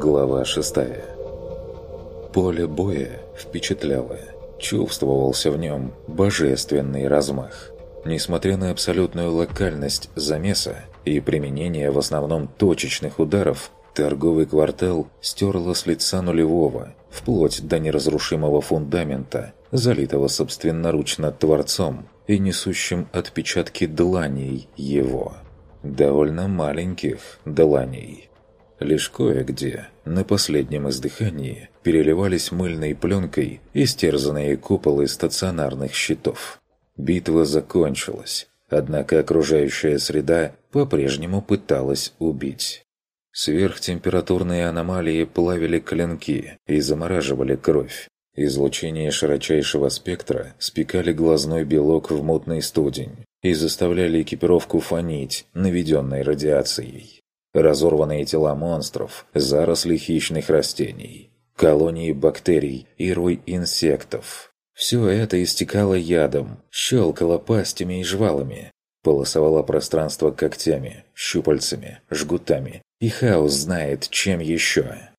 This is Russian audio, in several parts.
Глава 6 Поле боя впечатляло. Чувствовался в нем божественный размах. Несмотря на абсолютную локальность замеса и применение в основном точечных ударов, торговый квартал стерло с лица нулевого, вплоть до неразрушимого фундамента, залитого собственноручно Творцом и несущим отпечатки дланей его. Довольно маленьких дланей. Лишь кое-где, на последнем издыхании, переливались мыльной пленкой истерзанные куполы стационарных щитов. Битва закончилась, однако окружающая среда по-прежнему пыталась убить. Сверхтемпературные аномалии плавили клинки и замораживали кровь. Излучение широчайшего спектра спекали глазной белок в мутный студень и заставляли экипировку фонить, наведенной радиацией разорванные тела монстров, заросли хищных растений, колонии бактерий и рой инсектов. Все это истекало ядом, щелкало пастями и жвалами, полосовало пространство когтями, щупальцами, жгутами, и хаос знает, чем еще.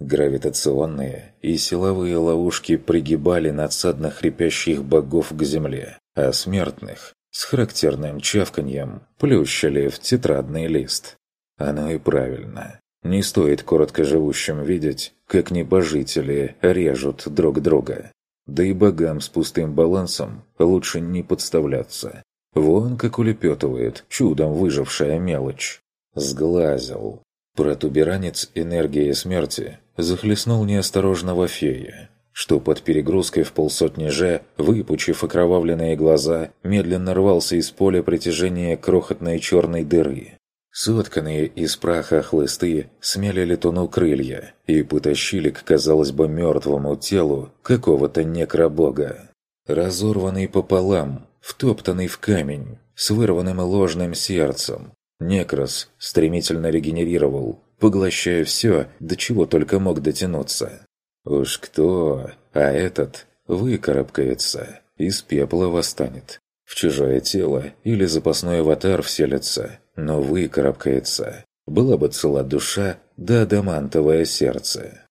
Гравитационные и силовые ловушки пригибали надсадно хрипящих богов к земле, а смертных с характерным чавканьем плющили в тетрадный лист. Оно и правильно. Не стоит короткоживущим видеть, как небожители режут друг друга. Да и богам с пустым балансом лучше не подставляться. Вон как улепетывает чудом выжившая мелочь. Сглазил. Протуберанец энергии смерти захлестнул неосторожного фея, что под перегрузкой в полсотни же, выпучив окровавленные глаза, медленно рвался из поля притяжения крохотной черной дыры. Сотканные из праха хлысты смяли летуну крылья и потащили к, казалось бы, мертвому телу какого-то некробога. Разорванный пополам, втоптанный в камень, с вырванным ложным сердцем, Некрос стремительно регенерировал, поглощая все, до чего только мог дотянуться. Уж кто, а этот выкарабкается, из пепла восстанет. В чужое тело или запасной аватар вселится – но выкарабкается. Была бы цела душа, да адамантовое сердце.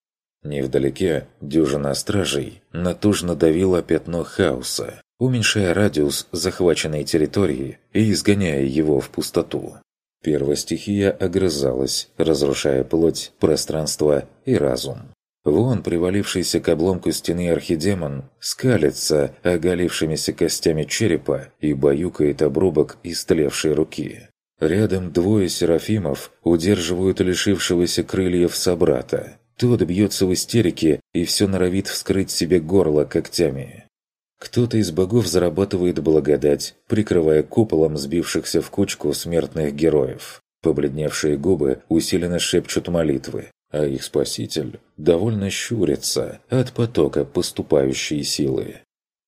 Невдалеке дюжина стражей натужно давила пятно хаоса, уменьшая радиус захваченной территории и изгоняя его в пустоту. Первостихия огрызалась, разрушая плоть, пространство и разум. Вон, привалившийся к обломку стены архидемон, скалится оголившимися костями черепа и баюкает обрубок истлевшей руки. Рядом двое серафимов удерживают лишившегося крыльев собрата. Тот бьется в истерике и все норовит вскрыть себе горло когтями. Кто-то из богов зарабатывает благодать, прикрывая куполом сбившихся в кучку смертных героев. Побледневшие губы усиленно шепчут молитвы, а их спаситель довольно щурится от потока поступающей силы.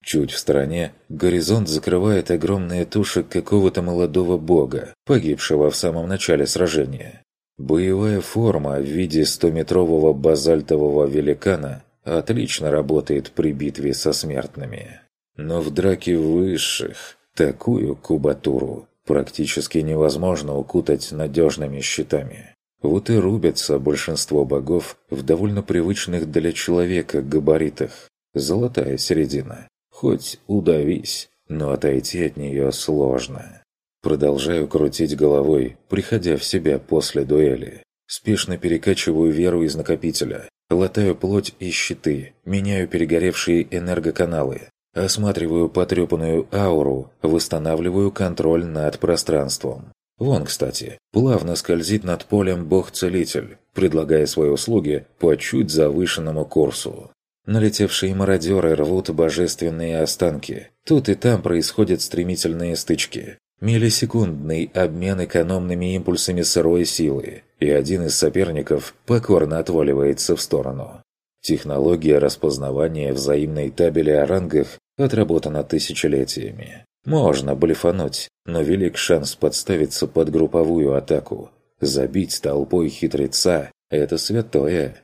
Чуть в стороне горизонт закрывает огромная туша какого-то молодого бога, погибшего в самом начале сражения. Боевая форма в виде 100-метрового базальтового великана отлично работает при битве со смертными. Но в драке высших такую кубатуру практически невозможно укутать надежными щитами. Вот и рубятся большинство богов в довольно привычных для человека габаритах. Золотая середина. Хоть удавись, но отойти от нее сложно. Продолжаю крутить головой, приходя в себя после дуэли. Спешно перекачиваю веру из накопителя, латаю плоть и щиты, меняю перегоревшие энергоканалы, осматриваю потрепанную ауру, восстанавливаю контроль над пространством. Вон, кстати, плавно скользит над полем бог-целитель, предлагая свои услуги по чуть завышенному курсу. Налетевшие мародеры рвут божественные останки. Тут и там происходят стремительные стычки. Миллисекундный обмен экономными импульсами сырой силы, и один из соперников покорно отваливается в сторону. Технология распознавания взаимной табели о рангах отработана тысячелетиями. Можно блефануть, но велик шанс подставиться под групповую атаку. Забить толпой хитреца – это святое.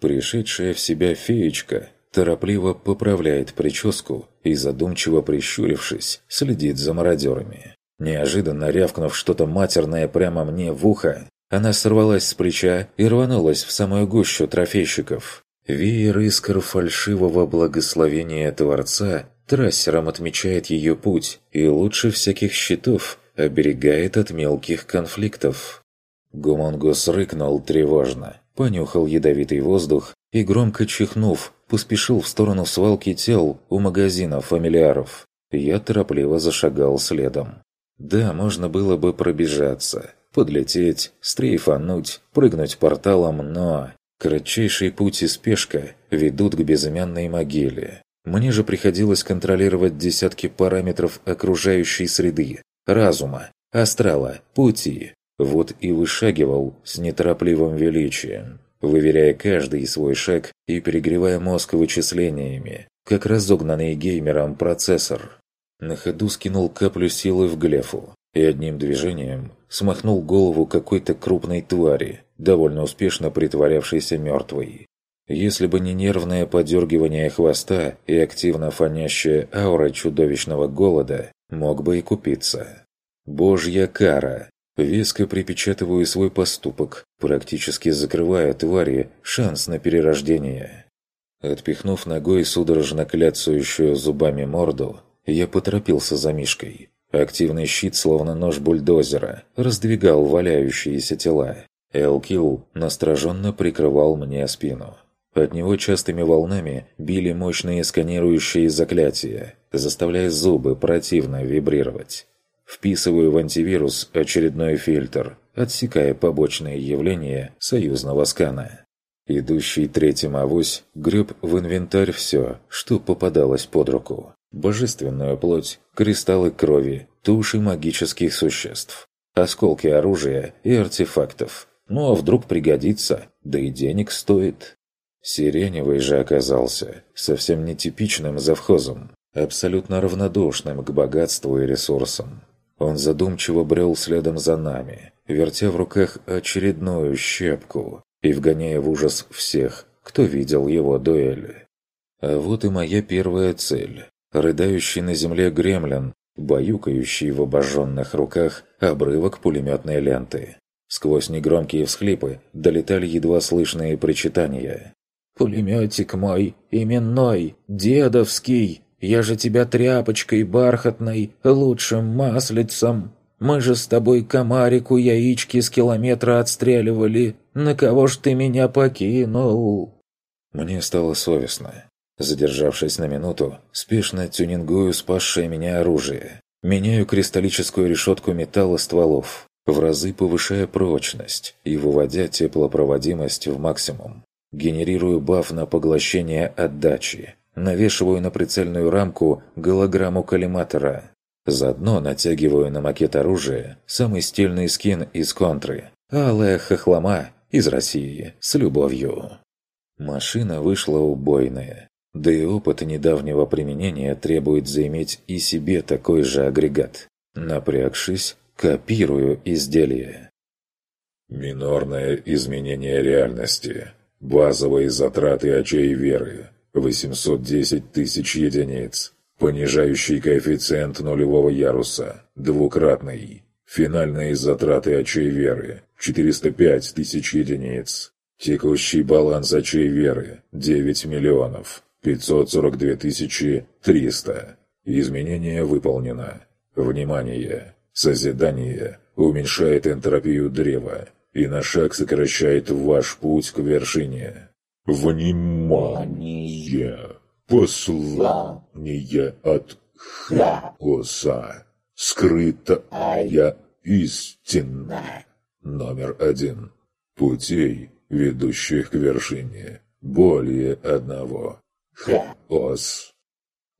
Пришедшая в себя феечка торопливо поправляет прическу и, задумчиво прищурившись, следит за мародерами. Неожиданно рявкнув что-то матерное прямо мне в ухо, Она сорвалась с плеча и рванулась в самую гущу трофейщиков. Веер искр фальшивого благословения Творца трассером отмечает ее путь и лучше всяких щитов оберегает от мелких конфликтов. Гумонгус рыкнул тревожно, понюхал ядовитый воздух и, громко чихнув, поспешил в сторону свалки тел у магазина фамильяров. Я торопливо зашагал следом. Да, можно было бы пробежаться, подлететь, стрейфануть, прыгнуть порталом, но... Кратчайший путь и спешка ведут к безымянной могиле. Мне же приходилось контролировать десятки параметров окружающей среды, разума, астрала, пути. Вот и вышагивал с неторопливым величием, выверяя каждый свой шаг и перегревая мозг вычислениями, как разогнанный геймером процессор. На ходу скинул каплю силы в глефу и одним движением смахнул голову какой-то крупной твари, довольно успешно притворявшейся мертвой. Если бы не нервное подергивание хвоста и активно фонящая аура чудовищного голода, мог бы и купиться. Божья кара! Веско припечатываю свой поступок, практически закрывая твари шанс на перерождение. Отпихнув ногой судорожно кляцающую зубами морду, я поторопился за Мишкой. Активный щит, словно нож бульдозера, раздвигал валяющиеся тела. Элкил настороженно прикрывал мне спину. От него частыми волнами били мощные сканирующие заклятия, заставляя зубы противно вибрировать. Вписываю в антивирус очередной фильтр, отсекая побочные явления союзного скана. Идущий третьим авось греб в инвентарь все, что попадалось под руку. Божественную плоть, кристаллы крови, туши магических существ, осколки оружия и артефактов. Ну а вдруг пригодится, да и денег стоит. Сиреневый же оказался совсем нетипичным завхозом, абсолютно равнодушным к богатству и ресурсам. Он задумчиво брел следом за нами, вертя в руках очередную щепку и вгоняя в ужас всех, кто видел его дуэли. А вот и моя первая цель. Рыдающий на земле гремлин, баюкающий в обожженных руках обрывок пулеметной ленты. Сквозь негромкие всхлипы долетали едва слышные причитания. «Пулеметик мой, именной, дедовский, я же тебя тряпочкой бархатной, лучшим маслицем. Мы же с тобой комарику яички с километра отстреливали. На кого ж ты меня покинул?» Мне стало совестно. Задержавшись на минуту, спешно тюнингую спасшее меня оружие. Меняю кристаллическую решетку металла стволов, в разы повышая прочность и выводя теплопроводимость в максимум. Генерирую баф на поглощение отдачи. Навешиваю на прицельную рамку голограмму коллиматора. Заодно натягиваю на макет оружия самый стильный скин из контры. Алая хохлома из России с любовью. Машина вышла убойная. Да и опыт недавнего применения требует заиметь и себе такой же агрегат. Напрягшись, копирую изделие. Минорное изменение реальности. Базовые затраты очей веры – 810 тысяч единиц. Понижающий коэффициент нулевого яруса – двукратный. Финальные затраты очей веры – 405 тысяч единиц. Текущий баланс очей веры – 9 миллионов 542 тысячи 300. Изменение выполнено. Внимание! Созидание уменьшает энтропию древа и на шаг сокращает ваш путь к вершине. Внимание! Послание от Хаоса. Скрытая истина. Номер один. Путей, ведущих к вершине. Более одного. Хаос.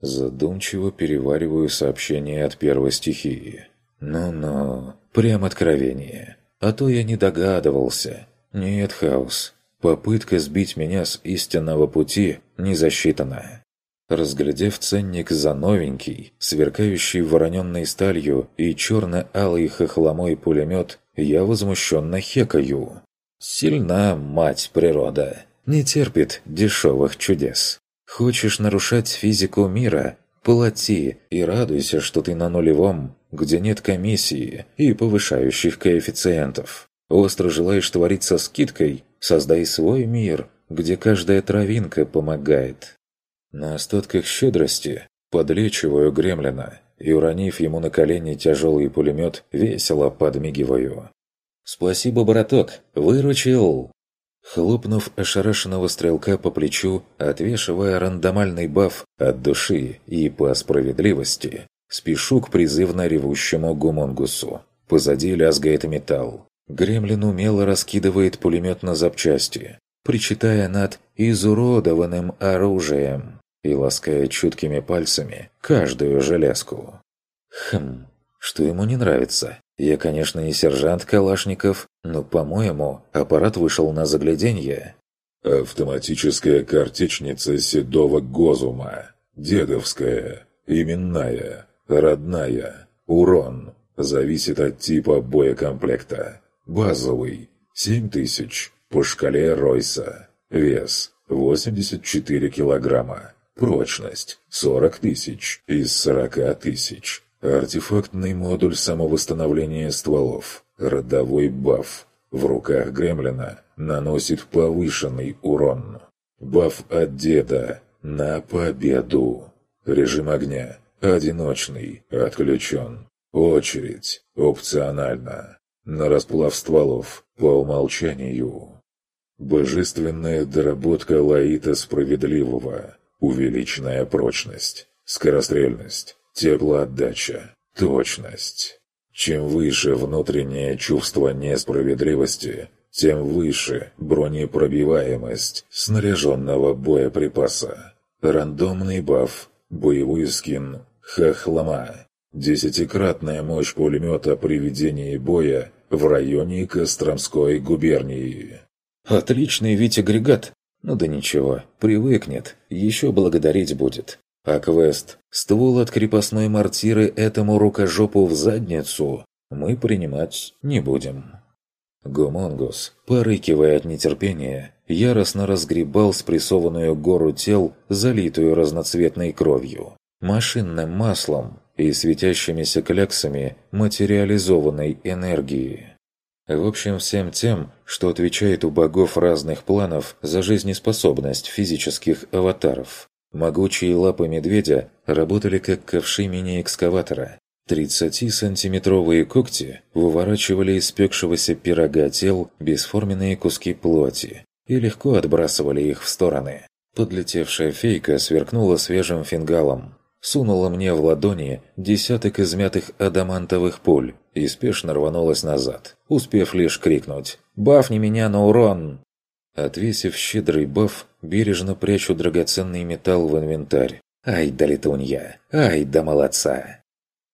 Задумчиво перевариваю сообщение от первой стихии. Ну-ну, прям откровение. А то я не догадывался. Нет, Хаос, попытка сбить меня с истинного пути не засчитана. Разглядев ценник за новенький, сверкающий вороненной сталью и черно-алый хохломой пулемет, я возмущенно хекаю. Сильна мать природа, не терпит дешевых чудес. Хочешь нарушать физику мира? Плати и радуйся, что ты на нулевом, где нет комиссии и повышающих коэффициентов. Остро желаешь творить со скидкой? Создай свой мир, где каждая травинка помогает. На остатках щедрости подлечиваю гремлина и, уронив ему на колени тяжелый пулемет, весело подмигиваю. «Спасибо, браток, выручил!» Хлопнув ошарашенного стрелка по плечу, отвешивая рандомальный баф от души и по справедливости, спешу к призывно ревущему гумонгусу. Позади лязгает металл. Гремлин умело раскидывает пулемет на запчасти, причитая над изуродованным оружием и лаская чуткими пальцами каждую железку. Хм, что ему не нравится? Я, конечно, не сержант Калашников, но, по-моему, аппарат вышел на загляденье. Автоматическая картечница седого Гозума. Дедовская. Именная. Родная. Урон. Зависит от типа боекомплекта. Базовый – 7000 по шкале Ройса. Вес – 84 килограмма. Прочность – 40 тысяч из 40 тысяч. Артефактный модуль самовосстановления стволов. Родовой баф. В руках Гремлина наносит повышенный урон. Баф от деда. На победу. Режим огня. Одиночный. Отключен. Очередь. Опционально на расплав стволов по умолчанию. Божественная доработка Лаита Справедливого, увеличенная прочность, скорострельность, теплоотдача, точность. Чем выше внутреннее чувство несправедливости, тем выше бронепробиваемость снаряженного боеприпаса. Рандомный баф, боевой скин, хохлома, Десятикратная мощь пулемета при ведении боя в районе Костромской губернии. Отличный ведь агрегат. Ну да ничего, привыкнет, еще благодарить будет. А квест «Ствол от крепостной мортиры этому рукожопу в задницу» мы принимать не будем. Гумонгус, порыкивая от нетерпения, яростно разгребал спрессованную гору тел, залитую разноцветной кровью, машинным маслом и светящимися кляксами материализованной энергии. В общем, всем тем, что отвечает у богов разных планов за жизнеспособность физических аватаров. Могучие лапы медведя работали как ковши мини-экскаватора. 30-сантиметровые когти выворачивали из спекшегося пирога тел бесформенные куски плоти и легко отбрасывали их в стороны. Подлетевшая фейка сверкнула свежим фингалом, сунула мне в ладони десяток измятых адамантовых пуль и спешно рванулась назад, успев лишь крикнуть «Бафни меня на урон!». Отвесив щедрый баф, бережно прячу драгоценный металл в инвентарь. Ай да летунья! Ай да молодца!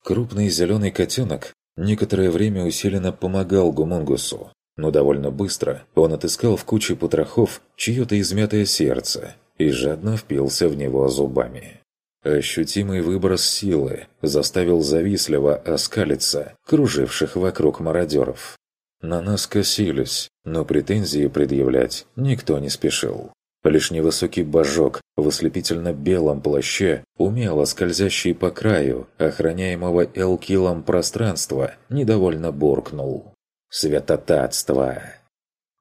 Крупный зеленый котенок некоторое время усиленно помогал Гумунгусу, но довольно быстро он отыскал в куче потрохов чье-то измятое сердце и жадно впился в него зубами. Ощутимый выброс силы заставил завистливо оскалиться круживших вокруг мародеров. На нас косились, но претензии предъявлять никто не спешил. Лишь невысокий божок в ослепительно-белом плаще, умело скользящий по краю охраняемого Элкилом пространства, недовольно буркнул. «Святотатство!»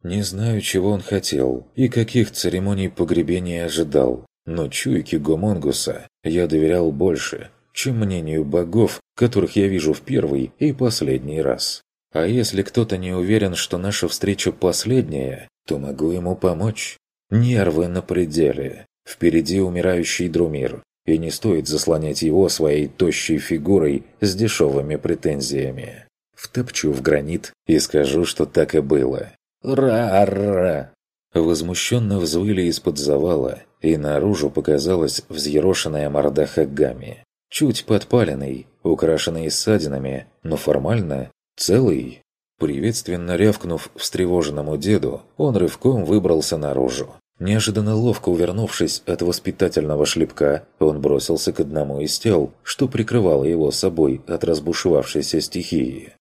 Не знаю, чего он хотел и каких церемоний погребения ожидал, но чуйке Гомонгуса я доверял больше, чем мнению богов, которых я вижу в первый и последний раз. А если кто-то не уверен, что наша встреча последняя, то могу ему помочь. Нервы на пределе. Впереди умирающий Друмир, и не стоит заслонять его своей тощей фигурой с дешевыми претензиями. Втопчу в гранит и скажу, что так и было. «Ра-ра!» Возмущенно взвыли из-под завала, и наружу показалась взъерошенная морда Хагами. Чуть подпаленный, украшенный ссадинами, но формально целый. Приветственно рявкнув встревоженному деду, он рывком выбрался наружу. Неожиданно ловко увернувшись от воспитательного шлепка, он бросился к одному из тел, что прикрывало его собой от разбушевавшейся стихии.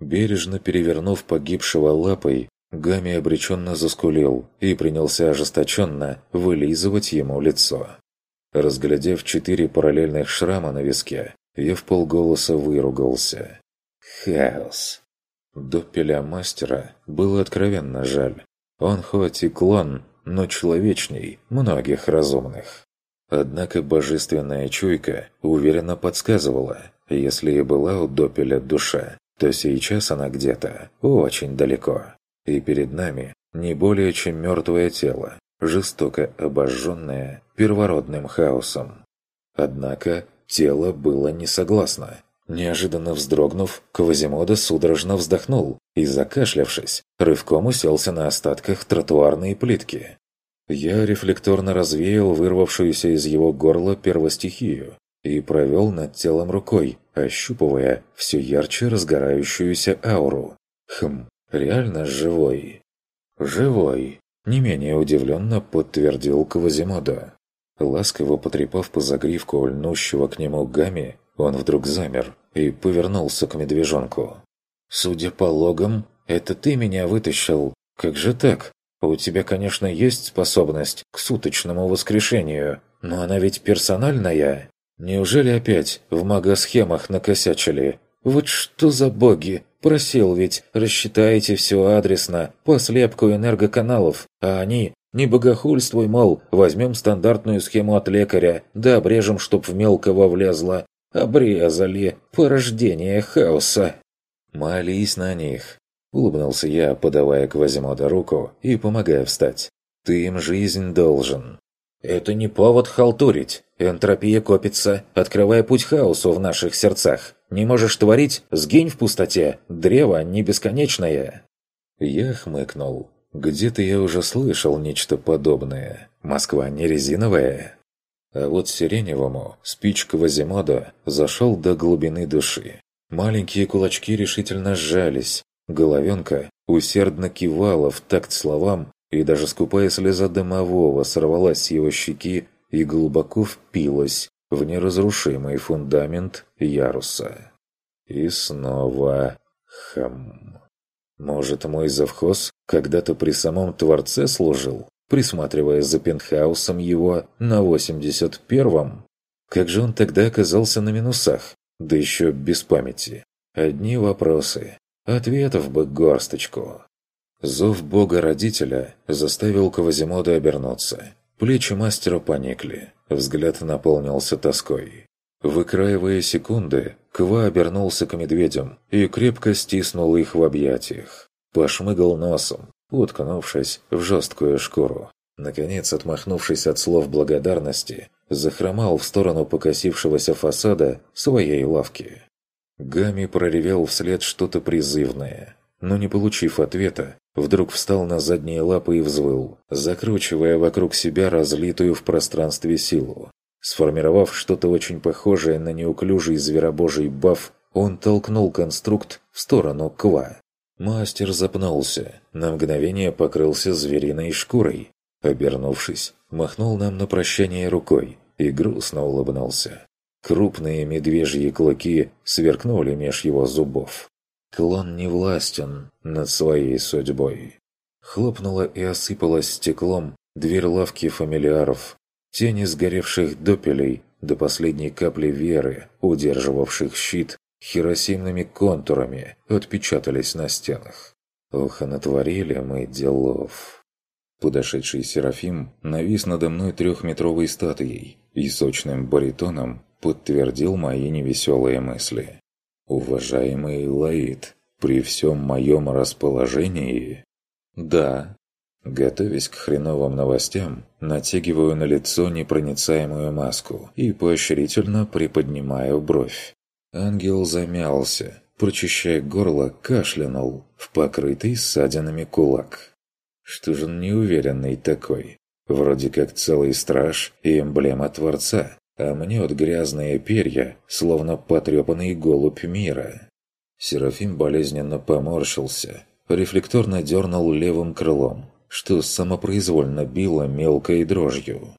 Бережно перевернув погибшего лапой, Гами обреченно заскулил и принялся ожесточенно вылизывать ему лицо. Разглядев четыре параллельных шрама на виске, я в полголоса выругался. Хаос. Доппеля мастера было откровенно жаль. Он хоть и клон, но человечней многих разумных. Однако божественная чуйка уверенно подсказывала, если и была у Допеля душа, то сейчас она где-то очень далеко. И перед нами не более чем мертвое тело, жестоко обожженное первородным хаосом. Однако тело было не согласно. Неожиданно вздрогнув, Квазимода судорожно вздохнул и, закашлявшись, рывком уселся на остатках тротуарной плитки. Я рефлекторно развеял вырвавшуюся из его горла первостихию и провел над телом рукой, ощупывая все ярче разгорающуюся ауру. Хм, реально живой. Живой. Не менее удивленно подтвердил Квазимода. Ласково потрепав по загривку льнущего к нему Гами, он вдруг замер и повернулся к медвежонку. «Судя по логам, это ты меня вытащил. Как же так? У тебя, конечно, есть способность к суточному воскрешению, но она ведь персональная. Неужели опять в магосхемах накосячили? Вот что за боги? Просил ведь, рассчитайте все адресно, по слепку энергоканалов, а они не богохульствуй, мол, возьмем стандартную схему от лекаря, да обрежем, чтоб в мелкого влезло. Обрезали. Порождение хаоса. Молись на них. Улыбнулся я, подавая Квазимода руку и помогая встать. Ты им жизнь должен. Это не повод халтурить. Энтропия копится, открывая путь хаосу в наших сердцах. Не можешь творить? Сгинь в пустоте. Древо не бесконечное. Я хмыкнул. Где-то я уже слышал нечто подобное. Москва не резиновая. А вот Сиреневому спич Квазимода зашел до глубины души. Маленькие кулачки решительно сжались. Головенка усердно кивала в такт словам, и даже скупая слеза дымового сорвалась с его щеки и глубоко впилась в неразрушимый фундамент яруса. И снова хам. Может, мой завхоз когда-то при самом Творце служил, присматривая за пентхаусом его на 81-м? Как же он тогда оказался на минусах? Да еще без памяти. Одни вопросы. Ответов бы горсточку. Зов бога-родителя заставил Квазимода обернуться. Плечи мастера поникли. Взгляд наполнился тоской. Выкраивая секунды, Ква обернулся к медведям и крепко стиснул их в объятиях. Пошмыгал носом, уткнувшись в жесткую шкуру. Наконец, отмахнувшись от слов благодарности, захромал в сторону покосившегося фасада своей лавки. Гами проревел вслед что-то призывное, но не получив ответа, вдруг встал на задние лапы и взвыл, закручивая вокруг себя разлитую в пространстве силу. Сформировав что-то очень похожее на неуклюжий зверобожий баф, он толкнул конструкт в сторону Ква. Мастер запнулся, на мгновение покрылся звериной шкурой. Обернувшись, махнул нам на прощание рукой и грустно улыбнулся. Крупные медвежьи клыки сверкнули меж его зубов. Клон не властен над своей судьбой. Хлопнула и осыпалась стеклом дверь лавки фамильяров, Тени сгоревших допелей до последней капли веры, удерживавших щит, хиросимными контурами отпечатались на стенах. Ох, натворили мы делов. Подошедший Серафим навис надо мной трехметровой статуей и сочным баритоном подтвердил мои невеселые мысли. «Уважаемый Лаид, при всем моем расположении...» «Да, Готовясь к хреновым новостям, натягиваю на лицо непроницаемую маску и поощрительно приподнимаю бровь. Ангел замялся, прочищая горло, кашлянул в покрытый ссадинами кулак. Что же он неуверенный такой? Вроде как целый страж и эмблема Творца, а мнет грязные перья, словно потрепанный голубь мира. Серафим болезненно поморщился, рефлекторно дернул левым крылом, что самопроизвольно било мелкой дрожью.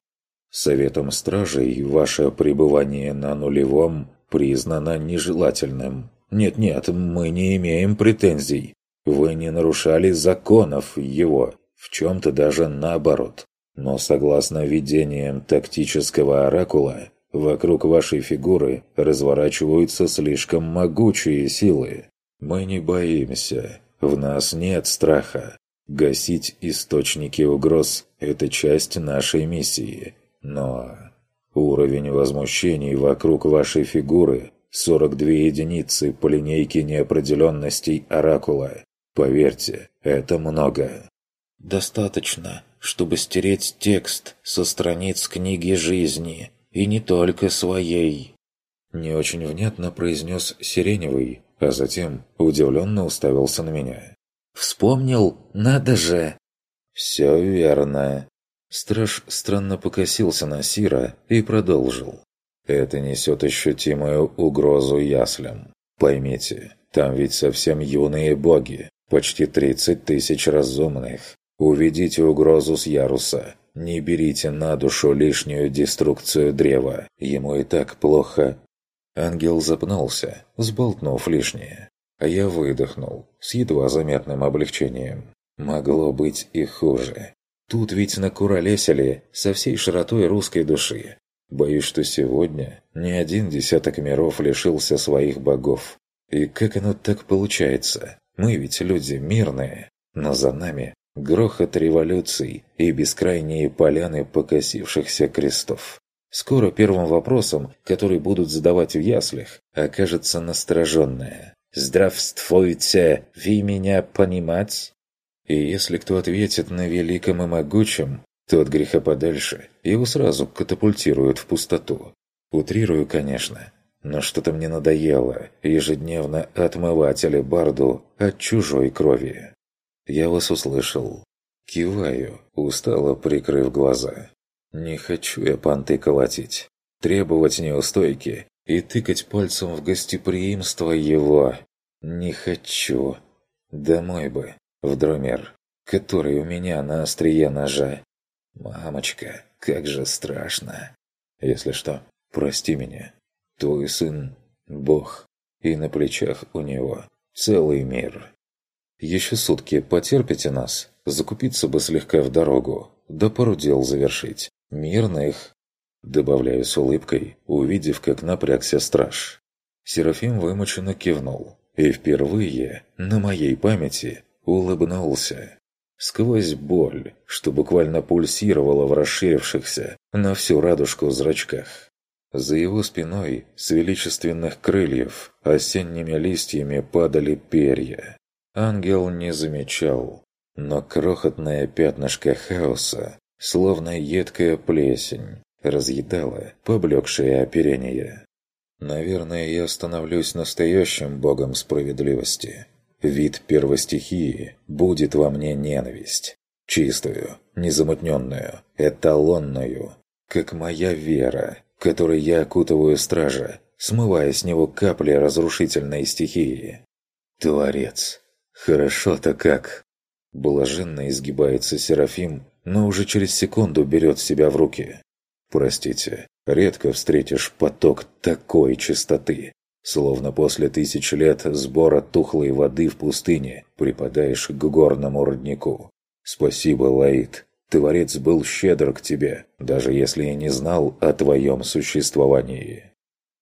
Советом стражей ваше пребывание на нулевом признано нежелательным. Нет-нет, мы не имеем претензий. Вы не нарушали законов его, в чем-то даже наоборот. Но согласно видениям тактического оракула, вокруг вашей фигуры разворачиваются слишком могучие силы. Мы не боимся, в нас нет страха. Гасить источники угроз – это часть нашей миссии. Но уровень возмущений вокруг вашей фигуры – 42 единицы по линейке неопределенностей Оракула. Поверьте, это много. Достаточно, чтобы стереть текст со страниц книги жизни, и не только своей. Не очень внятно произнес Сиреневый, а затем удивленно уставился на меня. «Вспомнил? Надо же!» «Все верно». Страж странно покосился на Сира и продолжил. «Это несет ощутимую угрозу яслям. Поймите, там ведь совсем юные боги, почти 30 тысяч разумных. Уведите угрозу с яруса. Не берите на душу лишнюю деструкцию древа. Ему и так плохо. Ангел запнулся, сболтнув лишнее. А я выдохнул, с едва заметным облегчением. Могло быть и хуже. Тут ведь накуролесили со всей широтой русской души. Боюсь, что сегодня ни один десяток миров лишился своих богов. И как оно так получается? Мы ведь люди мирные, но за нами грохот революций и бескрайние поляны покосившихся крестов. Скоро первым вопросом, который будут задавать в яслях, окажется настороженное. «Здравствуйте! Вы меня понимать?» И если кто ответит на великом и могучем, то от греха подальше его сразу катапультируют в пустоту. Утрирую, конечно, но что-то мне надоело ежедневно отмывать алебарду от чужой крови. Я вас услышал. Киваю, устало прикрыв глаза. Не хочу я понты колотить, требовать неустойки и тыкать пальцем в гостеприимство его. Не хочу. Домой бы, в дромер, который у меня на острие ножа. Мамочка, как же страшно. Если что, прости меня. Твой сын – Бог, и на плечах у него целый мир. Еще сутки потерпите нас, закупиться бы слегка в дорогу, да пару дел завершить. «Мирных», — добавляю с улыбкой, увидев, как напрягся страж. Серафим вымученно кивнул и впервые на моей памяти улыбнулся. Сквозь боль, что буквально пульсировала в расширившихся на всю радужку зрачках. За его спиной с величественных крыльев осенними листьями падали перья. Ангел не замечал, но крохотное пятнышко хаоса словно едкая плесень, разъедала поблекшее оперение. Наверное, я становлюсь настоящим богом справедливости. Вид первостихии будет во мне ненависть. Чистую, незамутненную, эталонную, как моя вера, которой я окутываю стража, смывая с него капли разрушительной стихии. Творец. Хорошо-то как. Блаженно изгибается Серафим, но уже через секунду берет себя в руки. Простите, редко встретишь поток такой чистоты. Словно после тысяч лет сбора тухлой воды в пустыне припадаешь к горному роднику. Спасибо, Лаид. Творец был щедр к тебе, даже если я не знал о твоем существовании.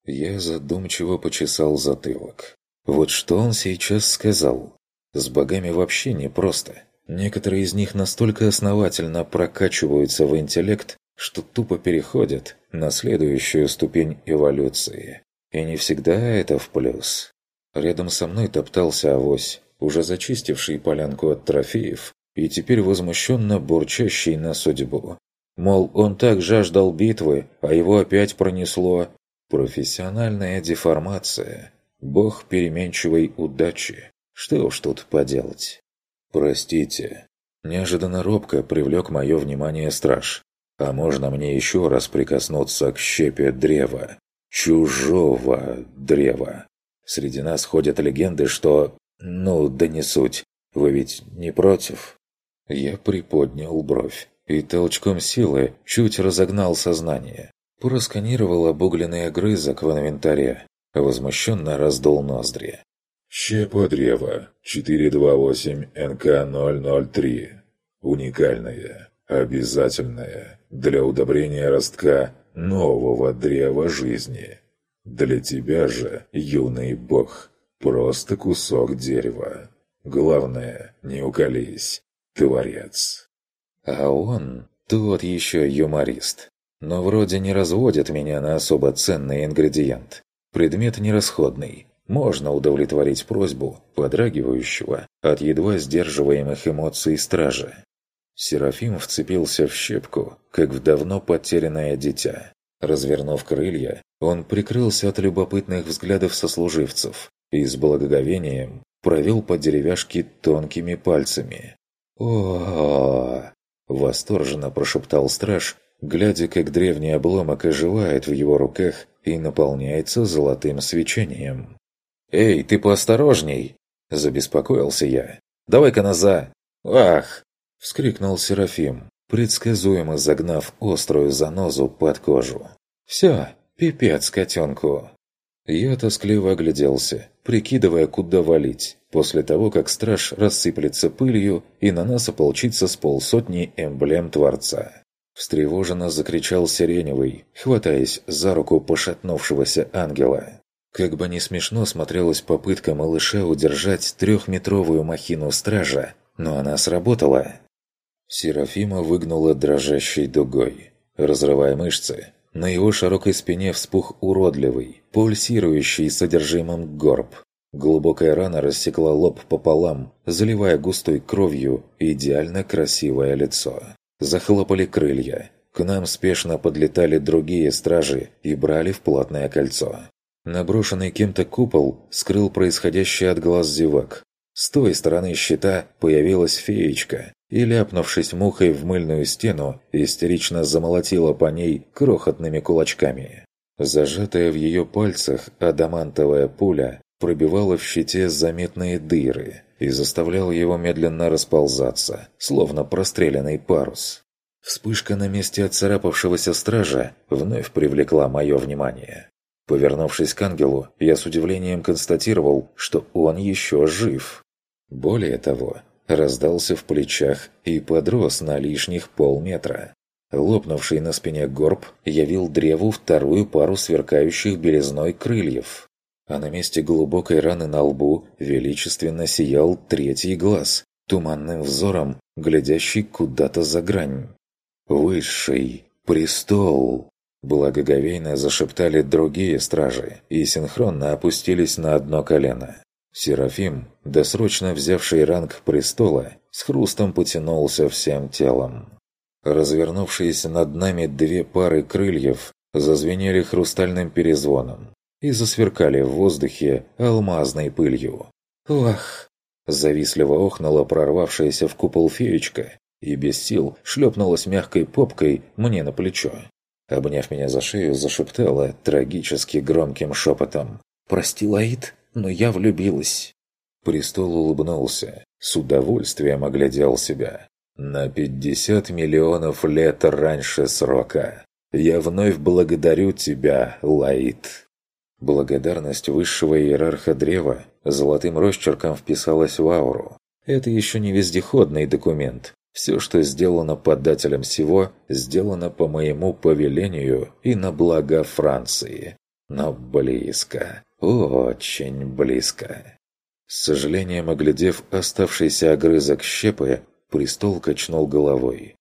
Я задумчиво почесал затылок. Вот что он сейчас сказал. С богами вообще непросто. Некоторые из них настолько основательно прокачиваются в интеллект, что тупо переходят на следующую ступень эволюции. И не всегда это в плюс. Рядом со мной топтался авось, уже зачистивший полянку от трофеев, и теперь возмущенно бурчащий на судьбу. Мол, он так жаждал битвы, а его опять пронесло. Профессиональная деформация. Бог переменчивой удачи. Что уж тут поделать. «Простите». Неожиданно робко привлек мое внимание страж. «А можно мне еще раз прикоснуться к щепе древа? Чужого древа. Среди нас ходят легенды, что... Ну, да не суть. Вы ведь не против?» Я приподнял бровь и толчком силы чуть разогнал сознание. Просканировал обугленный огрызок в инвентаре. Возмущенно раздул ноздри. Щепа древа 428-НК-003. Уникальная, обязательная, для удобрения ростка нового древа жизни. Для тебя же, юный бог, Просто кусок дерева. Главное, не уколись, творец. А он тот еще юморист. Но вроде не разводит меня на особо ценный ингредиент. Предмет нерасходный. Можно удовлетворить просьбу подрагивающего от едва сдерживаемых эмоций стража. Серафим вцепился в щепку, как в давно потерянное дитя. Развернув крылья, он прикрылся от любопытных взглядов сослуживцев и с благоговением провел по деревяшке тонкими пальцами. о, Восторженно прошептал страж, глядя, как древний обломок оживает в его руках и наполняется золотым свечением. «Эй, ты поосторожней!» – забеспокоился я. «Давай-ка назад!» «Ах!» – вскрикнул Серафим, предсказуемо загнав острую занозу под кожу. «Все, пипец котенку!» Я тоскливо огляделся, прикидывая, куда валить, после того, как страж рассыплется пылью и на нас ополчится с полсотни эмблем Творца. Встревоженно закричал Сиреневый, хватаясь за руку пошатнувшегося ангела. Как бы не смешно смотрелась попытка малыша удержать трехметровую махину стража, но она сработала. Серафима выгнула дрожащей дугой, разрывая мышцы. На его широкой спине вспух уродливый, пульсирующий содержимым горб. Глубокая рана рассекла лоб пополам, заливая густой кровью идеально красивое лицо. Захлопали крылья. К нам спешно подлетали другие стражи и брали в плотное кольцо. Наброшенный кем-то купол скрыл происходящее от глаз зевак. С той стороны щита появилась феечка и, ляпнувшись мухой в мыльную стену, истерично замолотила по ней крохотными кулачками. Зажатая в ее пальцах адамантовая пуля пробивала в щите заметные дыры и заставляла его медленно расползаться, словно простреленный парус. Вспышка на месте отцарапавшегося стража вновь привлекла мое внимание. Повернувшись к ангелу, я с удивлением констатировал, что он еще жив. Более того, раздался в плечах и подрос на лишних полметра. Лопнувший на спине горб явил древу вторую пару сверкающих белизной крыльев а на месте глубокой раны на лбу величественно сиял третий глаз, туманным взором, глядящий куда-то за грань. «Высший! Престол!» Благоговейно зашептали другие стражи и синхронно опустились на одно колено. Серафим, досрочно взявший ранг престола, с хрустом потянулся всем телом. Развернувшиеся над нами две пары крыльев зазвенели хрустальным перезвоном, и засверкали в воздухе алмазной пылью. «Ох!» Завистливо охнула прорвавшаяся в купол феечка и без сил шлепнулась мягкой попкой мне на плечо. Обняв меня за шею, зашептала трагически громким шепотом. «Прости, Лаид, но я влюбилась». Престол улыбнулся, с удовольствием оглядел себя. «На пятьдесят миллионов лет раньше срока. Я вновь благодарю тебя, Лаид». Благодарность высшего иерарха древа золотым росчерком вписалась в ауру. Это еще не вездеходный документ. Все, что сделано подателем всего, сделано по моему повелению и на благо Франции. Но близко. Очень близко. С сожалением оглядев оставшийся огрызок щепы, престол качнул головой.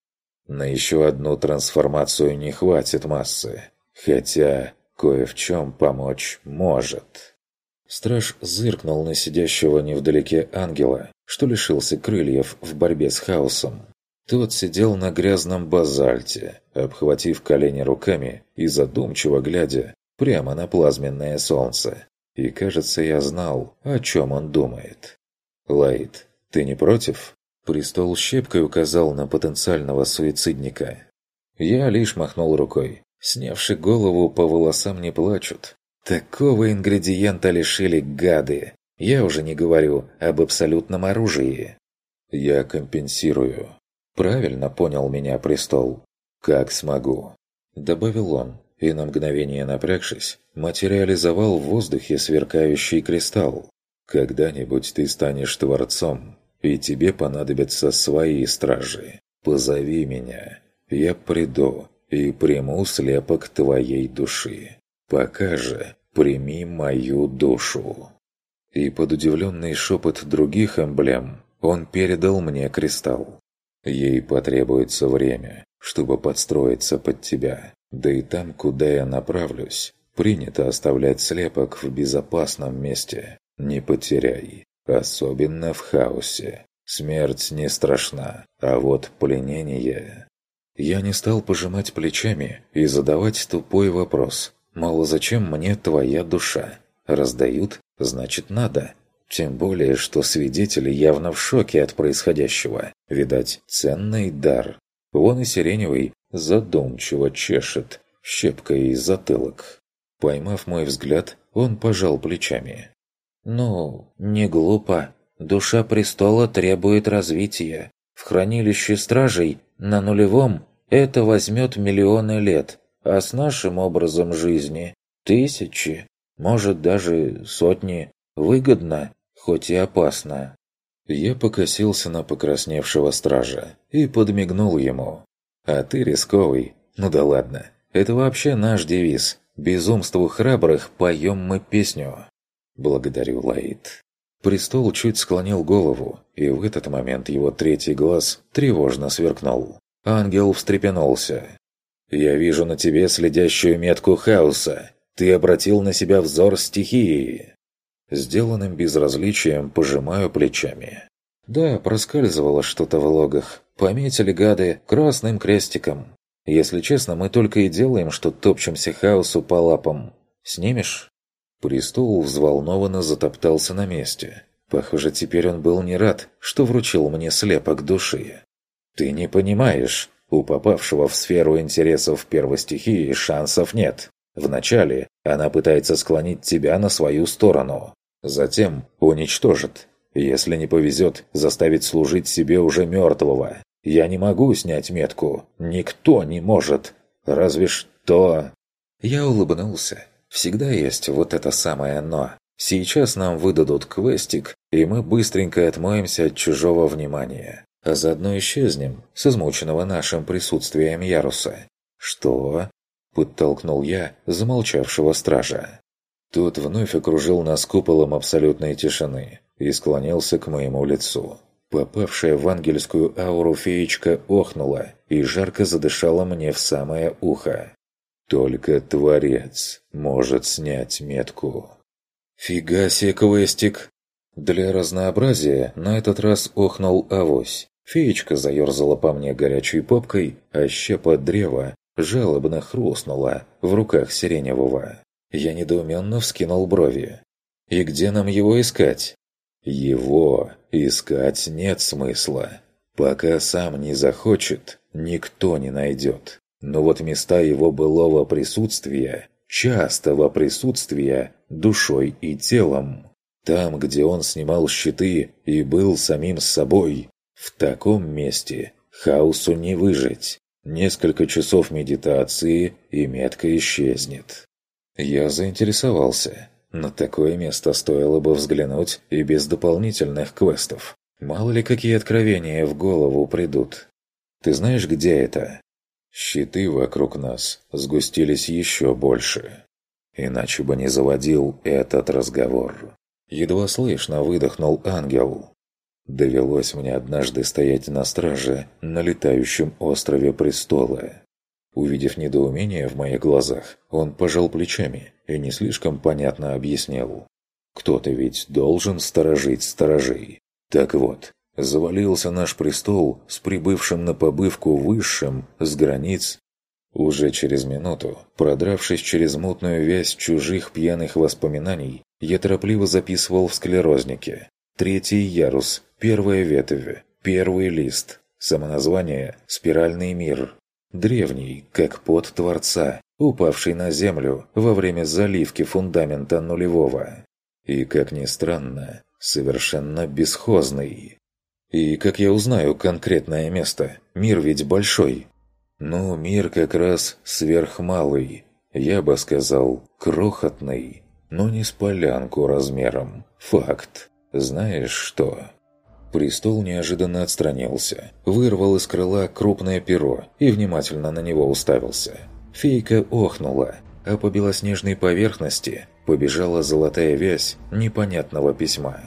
На еще одну трансформацию не хватит массы. Хотя кое в чем помочь может. Страж зыркнул на сидящего невдалеке ангела, что лишился крыльев в борьбе с хаосом. Тот сидел на грязном базальте, обхватив колени руками и задумчиво глядя прямо на плазменное солнце. И, кажется, я знал, о чем он думает. «Лайт, ты не против?» Престол щепкой указал на потенциального суицидника. Я лишь махнул рукой. Снявши голову, по волосам не плачут. Такого ингредиента лишили гады. Я уже не говорю об абсолютном оружии. Я компенсирую. Правильно понял меня престол. Как смогу. Добавил он, и на мгновение напрягшись, материализовал в воздухе сверкающий кристалл. Когда-нибудь ты станешь творцом, и тебе понадобятся свои стражи. Позови меня. Я приду и приму слепок твоей души. Пока же прими мою душу». И под удивленный шепот других эмблем он передал мне кристалл. Ей потребуется время, чтобы подстроиться под тебя. Да и там, куда я направлюсь, принято оставлять слепок в безопасном месте. Не потеряй, особенно в хаосе. Смерть не страшна, а вот пленение... Я не стал пожимать плечами и задавать тупой вопрос. Мало зачем мне твоя душа? Раздают, значит надо. Тем более, что свидетели явно в шоке от происходящего. Видать, ценный дар. Вон и Сиреневый задумчиво чешет, щепкой затылок. Поймав мой взгляд, он пожал плечами. «Ну, не глупо. Душа престола требует развития. В хранилище стражей на нулевом это возьмет миллионы лет, а с нашим образом жизни – тысячи, может даже сотни. Выгодно, хоть и опасно. Я покосился на покрасневшего стража и подмигнул ему. «А ты рисковый. Ну да ладно. Это вообще наш девиз. Безумству храбрых поем мы песню». «Благодарю, Лаид». Престол чуть склонил голову, и в этот момент его третий глаз тревожно сверкнул. Ангел встрепенулся. «Я вижу на тебе следящую метку хаоса. Ты обратил на себя взор стихии». Сделанным безразличием пожимаю плечами. Да, проскальзывало что-то в логах. Пометили гады красным крестиком. Если честно, мы только и делаем, что топчемся хаосу по лапам. Снимешь? Престол взволнованно затоптался на месте. Похоже, теперь он был не рад, что вручил мне слепок души. «Ты не понимаешь, у попавшего в сферу интересов первой стихии шансов нет. Вначале она пытается склонить тебя на свою сторону, затем уничтожит. Если не повезет, заставить служить себе уже мертвого. Я не могу снять метку. Никто не может. Разве что... Я улыбнулся. Всегда есть вот это самое «но». Сейчас нам выдадут квестик, и мы быстренько отмоемся от чужого внимания. А заодно исчезнем с измученного нашим присутствием яруса. Что? Подтолкнул я замолчавшего стража. Тот вновь окружил нас куполом абсолютной тишины и склонился к моему лицу. Попавшая в ангельскую ауру феечка охнула и жарко задышала мне в самое ухо. Только Творец может снять метку. «Фига себе, квестик!» Для разнообразия на этот раз охнул авось. Феечка заерзала по мне горячей попкой, а щепа древа жалобно хрустнула в руках Сиреневого. Я недоуменно вскинул брови. «И где нам его искать?» «Его искать нет смысла. Пока сам не захочет, никто не найдет. Но вот места его былого присутствия, частого присутствия душой и телом, там, где он снимал щиты и был самим собой, в таком месте хаосу не выжить. Несколько часов медитации, и метка исчезнет. Я заинтересовался. На такое место стоило бы взглянуть и без дополнительных квестов. Мало ли какие откровения в голову придут. Ты знаешь, где это? Щиты вокруг нас сгустились еще больше. Иначе бы не заводил этот разговор. Едва слышно выдохнул ангел. Довелось мне однажды стоять на страже на летающем острове Престола. Увидев недоумение в моих глазах, он пожал плечами и не слишком понятно объяснил. Кто-то ведь должен сторожить сторожей. Так вот, завалился наш престол с прибывшим на побывку высшим с границ. Уже через минуту, продравшись через мутную вязь чужих пьяных воспоминаний, я торопливо записывал в склерознике. Третий ярус Первая ветвь, первый лист, самоназвание «Спиральный мир». Древний, как под Творца, упавший на землю во время заливки фундамента нулевого. И, как ни странно, совершенно бесхозный. И как я узнаю конкретное место? Мир ведь большой. Ну, мир как раз сверхмалый. Я бы сказал, крохотный. Но не с полянку размером. Факт. Знаешь что? Престол неожиданно отстранился, вырвал из крыла крупное перо и внимательно на него уставился. Фейка охнула. а по белоснежной поверхности побежала золотая вязь непонятного письма.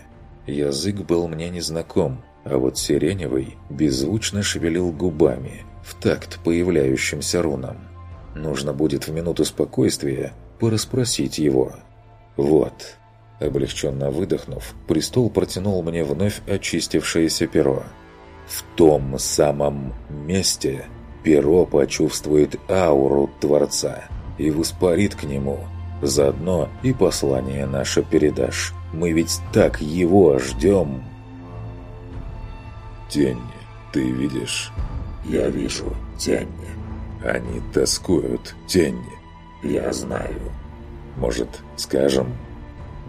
Язык был мне незнаком, а вот сиреневый беззвучно шевелил губами в такт появляющимся рунам. Нужно будет в минуту спокойствия порасспросить его. «Вот». Облегченно выдохнув, престол протянул мне вновь очистившееся перо. «В том самом месте перо почувствует ауру Творца и воспарит к нему. Заодно и послание наше передашь. Мы ведь так его ждем!» «Тень, ты видишь?» «Я вижу тень». «Они тоскуют, тень». «Я знаю». «Может, скажем?»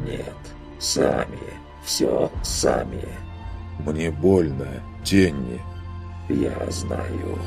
«Нет, сами, все сами». «Мне больно, тень». «Я знаю».